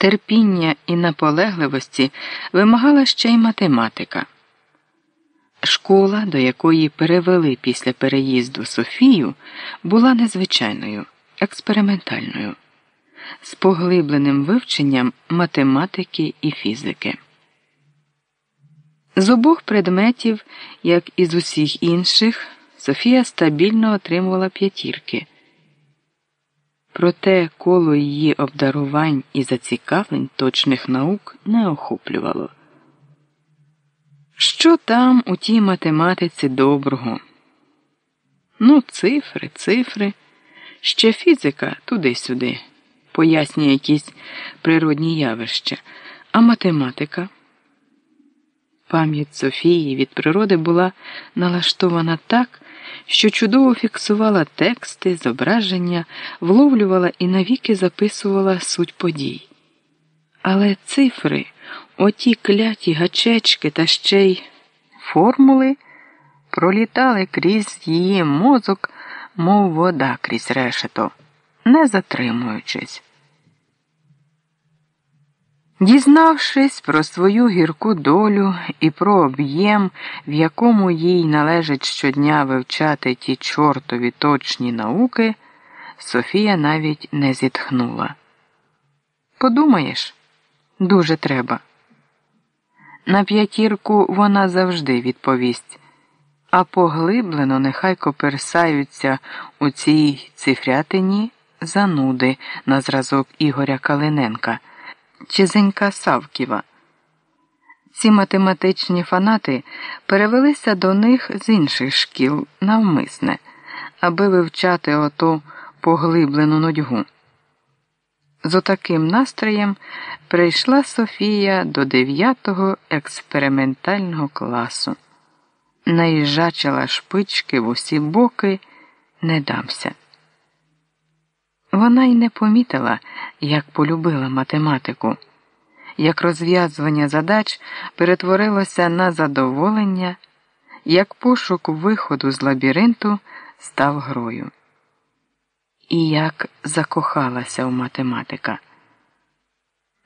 Терпіння і наполегливості вимагала ще й математика. Школа, до якої перевели після переїзду Софію, була незвичайною, експериментальною, з поглибленим вивченням математики і фізики. З обох предметів, як і з усіх інших, Софія стабільно отримувала п'ятірки. Проте коло її обдарувань і зацікавлень точних наук не охоплювало. Що там у тій математиці доброго? Ну, цифри, цифри, ще фізика туди-сюди, пояснює якісь природні явища, а математика. Пам'ять Софії від природи була налаштована так, що чудово фіксувала тексти, зображення, вловлювала і навіки записувала суть подій. Але цифри, оті кляті гачечки та ще й формули пролітали крізь її мозок, мов вода крізь решето, не затримуючись. Дізнавшись про свою гірку долю і про об'єм, в якому їй належить щодня вивчати ті чортові точні науки, Софія навіть не зітхнула. Подумаєш, дуже треба. На п'ятірку вона завжди відповість, а поглиблено нехай коперсаються у цій цифрятині зануди на зразок Ігоря Калиненка. Чизенька Савківа. Ці математичні фанати перевелися до них з інших шкіл навмисне, аби вивчати оту поглиблену нудьгу. З отаким настроєм прийшла Софія до дев'ятого експериментального класу. Наїжджачила шпички в усі боки, не дамся. Вона й не помітила, як полюбила математику, як розв'язування задач перетворилося на задоволення, як пошук виходу з лабіринту став грою. І як закохалася у математика.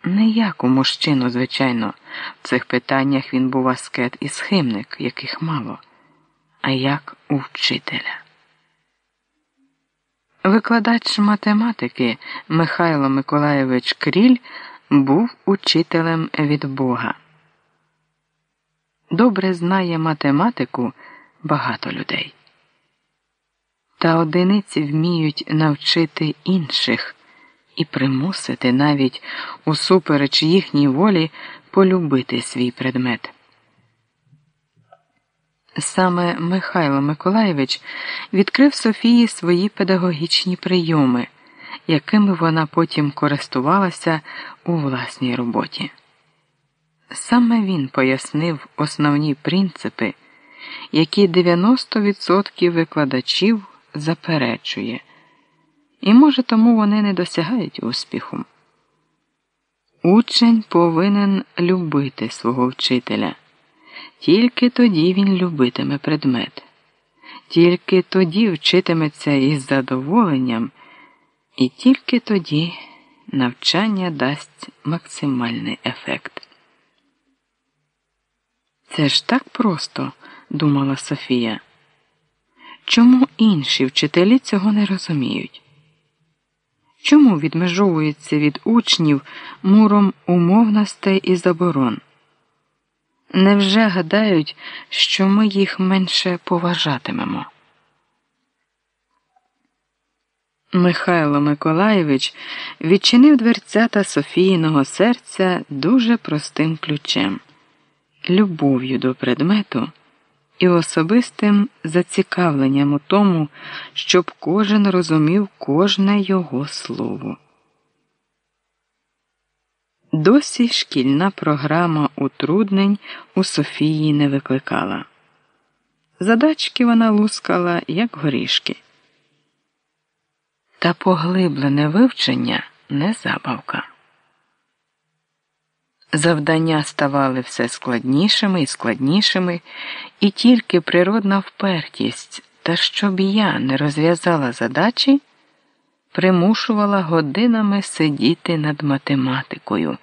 Не як у мужчину, звичайно, в цих питаннях він був аскет і схимник, яких мало, а як у вчителя. Викладач математики Михайло Миколаєвич Кріль був учителем від Бога. Добре знає математику багато людей. Та одиниці вміють навчити інших і примусити навіть усупереч їхній волі полюбити свій предмет. Саме Михайло Миколаєвич відкрив Софії свої педагогічні прийоми, якими вона потім користувалася у власній роботі. Саме він пояснив основні принципи, які 90% викладачів заперечує, і, може, тому вони не досягають успіху. Учень повинен любити свого вчителя. Тільки тоді він любитиме предмет, тільки тоді вчитиметься із задоволенням, і тільки тоді навчання дасть максимальний ефект. Це ж так просто, думала Софія. Чому інші вчителі цього не розуміють? Чому відмежовуються від учнів муром умовностей і заборон? Невже гадають, що ми їх менше поважатимемо? Михайло Миколаєвич відчинив дверцята Софійного серця дуже простим ключем, любов'ю до предмету і особистим зацікавленням у тому, щоб кожен розумів кожне його слово. Досі шкільна програма утруднень у Софії не викликала. Задачки вона лускала, як горішки. Та поглиблене вивчення не забавка. Завдання ставали все складнішими і складнішими, і тільки природна впертість, та щоб я не розв'язала задачі, примушувала годинами сидіти над математикою.